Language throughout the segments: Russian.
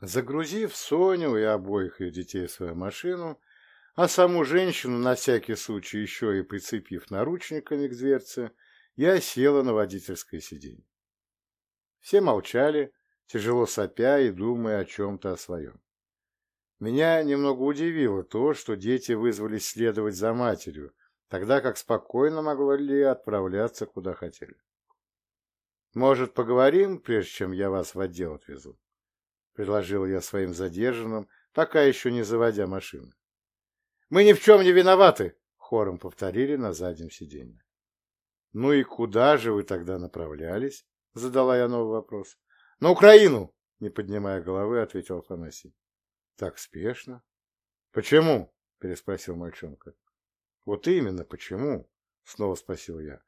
Загрузив Соню и обоих ее детей в свою машину, а саму женщину на всякий случай еще и прицепив наручниками к дверце, я села на водительское сиденье. Все молчали, тяжело сопя и думая о чем-то о своем. Меня немного удивило то, что дети вызвались следовать за матерью, тогда как спокойно могли отправляться куда хотели. «Может, поговорим, прежде чем я вас в отдел отвезу?» — предложил я своим задержанным, пока еще не заводя машину. «Мы ни в чем не виноваты!» — хором повторили на заднем сиденье. «Ну и куда же вы тогда направлялись?» — задала я новый вопрос. «На Украину!» — не поднимая головы, ответил Афанасий. «Так спешно?» «Почему?» — переспросил мальчонка. «Вот именно, почему?» — снова спросил я.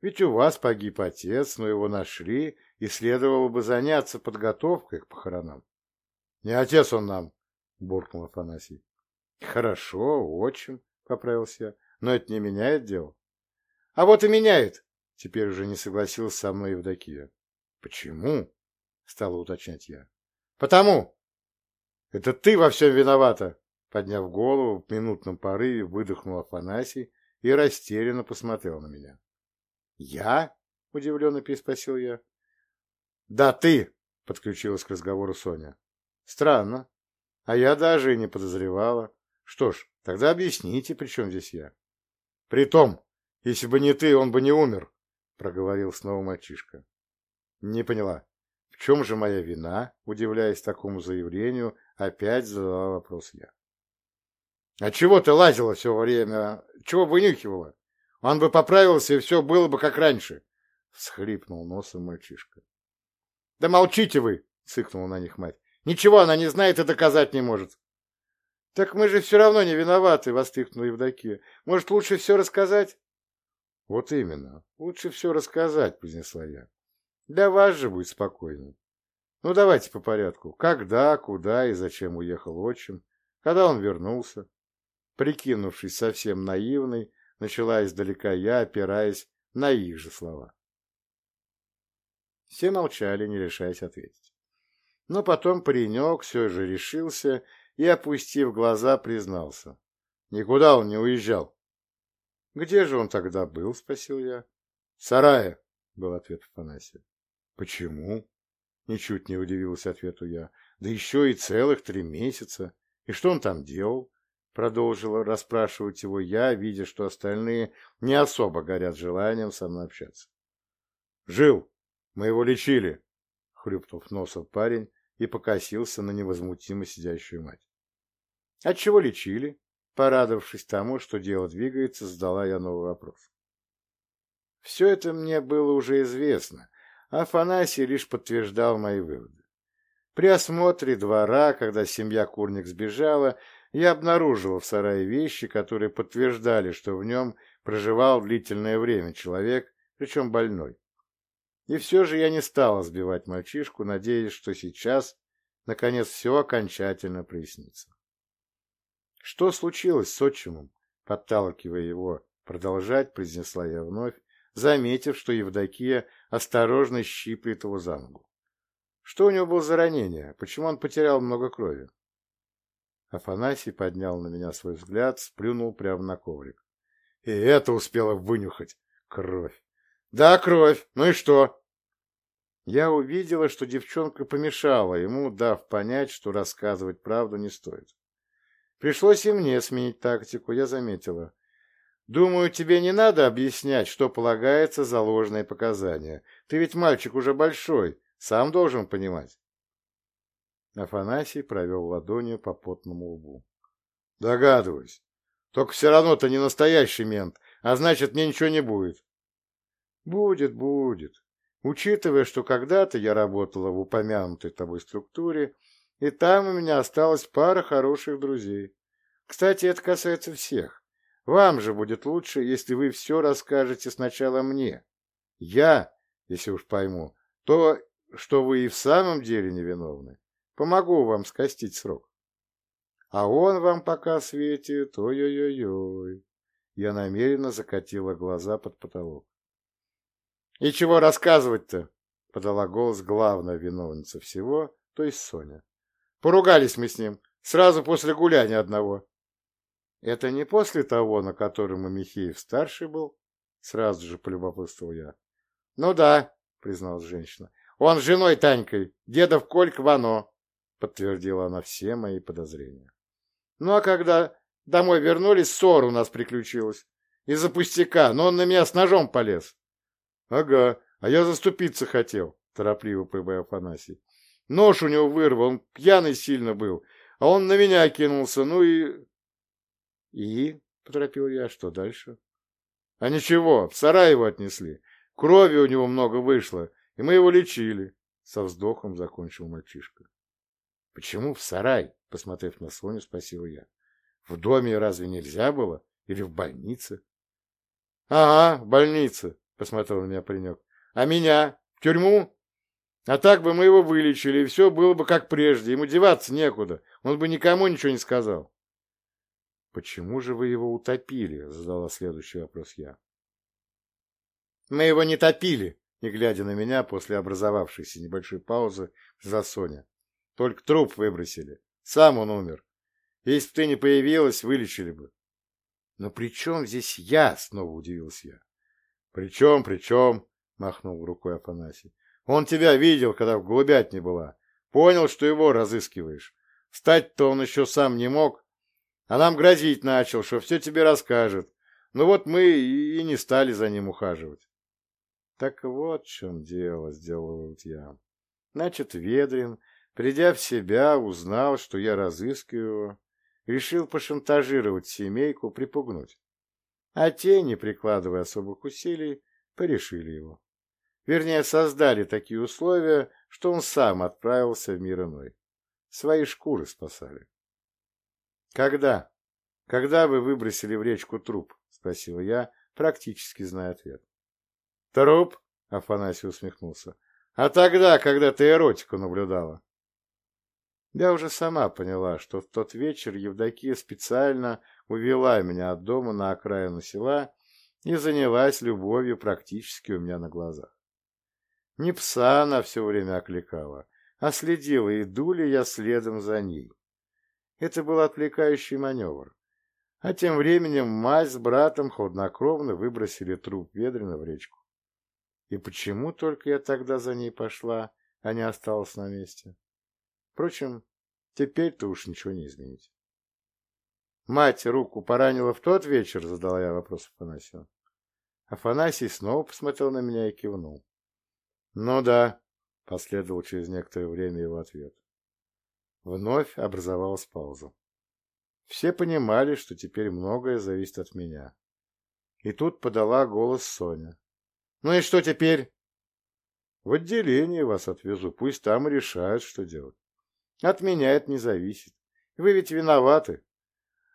«Ведь у вас погиб отец, но его нашли, и следовало бы заняться подготовкой к похоронам». «Не отец он нам!» — буркнул Афанасий. «Хорошо, очень», — поправился я, — «но это не меняет дело». «А вот и меняет!» — теперь уже не согласился со мной Евдокия. «Почему?» — стала уточнять я. «Потому!» «Это ты во всем виновата!» Подняв голову, в минутном порыве выдохнул Афанасий и растерянно посмотрел на меня. «Я?» — удивленно переспросил я. «Да ты!» — подключилась к разговору Соня. «Странно. А я даже и не подозревала. Что ж, тогда объясните, при чем здесь я?» «Притом, если бы не ты, он бы не умер», — проговорил снова мальчишка. «Не поняла. В чем же моя вина?» — удивляясь такому заявлению, опять задала вопрос я. А чего ты лазила все время? Чего вынюхивала? Он бы поправился, и все было бы как раньше. Схлипнул носом мальчишка. Да молчите вы, цыкнула на них мать. Ничего она не знает и доказать не может. Так мы же все равно не виноваты, воскликнула Евдокия. Может, лучше все рассказать? Вот именно. Лучше все рассказать, произнесла я. Для вас же будет спокойнее. Ну, давайте по порядку. Когда, куда и зачем уехал отчим? Когда он вернулся? Прикинувшись совсем наивной, начала издалека я, опираясь на их же слова. Все молчали, не решаясь ответить. Но потом паренек все же решился и, опустив глаза, признался. Никуда он не уезжал. — Где же он тогда был? — спросил я. — В сарае, — был ответ Афанасия. — Почему? — ничуть не удивился ответу я. — Да еще и целых три месяца. И что он там делал? Продолжила расспрашивать его я, видя, что остальные не особо горят желанием со мной общаться. «Жил! Мы его лечили!» — хрюпнув носом парень и покосился на невозмутимо сидящую мать. «От чего лечили?» Порадовавшись тому, что дело двигается, задала я новый вопрос. Все это мне было уже известно, а Афанасий лишь подтверждал мои выводы. При осмотре двора, когда семья Курник сбежала, я обнаружил в сарае вещи, которые подтверждали, что в нем проживал длительное время человек, причем больной. И все же я не стал сбивать мальчишку, надеясь, что сейчас, наконец, все окончательно прояснится. Что случилось с отчимом? Подталкивая его продолжать, произнесла я вновь, заметив, что Евдокия осторожно щиплет его за ногу. Что у него было за ранение? Почему он потерял много крови? Афанасий поднял на меня свой взгляд, сплюнул прямо на коврик. И это успела вынюхать. Кровь. Да, кровь. Ну и что? Я увидела, что девчонка помешала ему, дав понять, что рассказывать правду не стоит. Пришлось и мне сменить тактику, я заметила. Думаю, тебе не надо объяснять, что полагается за ложные показания. Ты ведь мальчик уже большой, сам должен понимать. Афанасий провел ладонью по потному лбу. — Догадываюсь. Только все равно-то не настоящий мент, а значит, мне ничего не будет. — Будет, будет. Учитывая, что когда-то я работала в упомянутой тобой структуре, и там у меня осталась пара хороших друзей. Кстати, это касается всех. Вам же будет лучше, если вы все расскажете сначала мне. Я, если уж пойму, то, что вы и в самом деле невиновны. Помогу вам скостить срок. А он вам пока светит, ой-ой-ой-ой. Я намеренно закатила глаза под потолок. И чего рассказывать-то? Подала голос главная виновница всего, то есть Соня. Поругались мы с ним, сразу после гуляния одного. Это не после того, на котором и Михеев-старший был? Сразу же полюбопытствовал я. Ну да, призналась женщина. Он с женой Танькой, дедов Кольк Вано, подтвердила она все мои подозрения. Ну а когда домой вернулись, ссора у нас приключилась. Из-за пустяка, но он на меня с ножом полез. Ага, а я заступиться хотел, торопливо прибавил Афанасий. Нож у него вырвал, он пьяный сильно был, а он на меня кинулся, ну и... И, поторопил я, что дальше? А ничего, в сарай его отнесли. Крови у него много вышло, и мы его лечили. Со вздохом закончил мальчишка. Почему в сарай? Посмотрев на Соню, спросил я. В доме разве нельзя было? Или в больнице? Ага, в больнице, посмотрел на меня паренек. А меня? В тюрьму? А так бы мы его вылечили, и все было бы как прежде. Ему деваться некуда. Он бы никому ничего не сказал. «Почему же вы его утопили?» — задала следующий вопрос я. «Мы его не топили», — не глядя на меня после образовавшейся небольшой паузы, за Соня. «Только труп выбросили. Сам он умер. Если бы ты не появилась, вылечили бы». «Но при чем здесь я?» — снова удивился я. «При чем, при чем?» — махнул рукой Афанасий. «Он тебя видел, когда в голубятне была. Понял, что его разыскиваешь. Встать-то он еще сам не мог, а нам грозить начал, что все тебе расскажет. Ну вот мы и не стали за ним ухаживать. Так вот в чем дело, сделал вот я. Значит, Ведрин, придя в себя, узнал, что я разыскиваю его, решил пошантажировать семейку, припугнуть. А те, не прикладывая особых усилий, порешили его. Вернее, создали такие условия, что он сам отправился в мир иной. Свои шкуры спасали. «Когда? Когда вы выбросили в речку труп?» — спросил я, практически зная ответ. «Труп?» — Афанасий усмехнулся. «А тогда, когда ты эротику наблюдала?» Я уже сама поняла, что в тот вечер Евдокия специально увела меня от дома на окраину села и занялась любовью практически у меня на глазах. Не пса она все время окликала, а следила, иду ли я следом за ней. Это был отвлекающий маневр. А тем временем мать с братом хладнокровно выбросили труп Ведрина в речку. И почему только я тогда за ней пошла, а не осталась на месте? Впрочем, теперь-то уж ничего не изменить. Мать руку поранила в тот вечер, задала я вопрос Афанасию. Афанасий снова посмотрел на меня и кивнул. Ну да, последовал через некоторое время его ответ. Вновь образовалась пауза. Все понимали, что теперь многое зависит от меня. И тут подала голос Соня. «Ну и что теперь?» «В отделение вас отвезу, пусть там решают, что делать. От меня это не зависит. Вы ведь виноваты.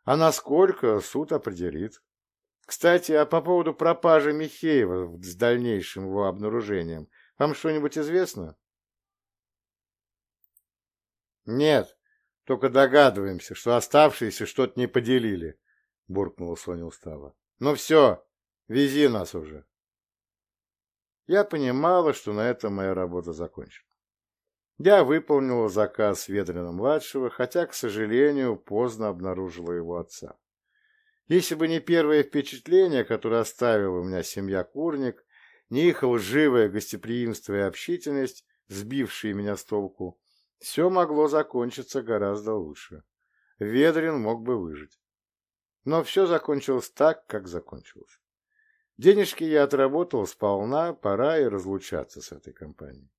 А насколько, суд определит. Кстати, а по поводу пропажи Михеева с дальнейшим его обнаружением, вам что-нибудь известно?» «Нет, только догадываемся, что оставшиеся что-то не поделили», — буркнула Соня устало. «Ну все, вези нас уже». Я понимала, что на этом моя работа закончена. Я выполнила заказ Ведрина-младшего, хотя, к сожалению, поздно обнаружила его отца. Если бы не первое впечатление, которое оставила у меня семья Курник, не их лживое гостеприимство и общительность, сбившие меня с толку, все могло закончиться гораздо лучше. Ведрин мог бы выжить. Но все закончилось так, как закончилось. Денежки я отработал сполна, пора и разлучаться с этой компанией.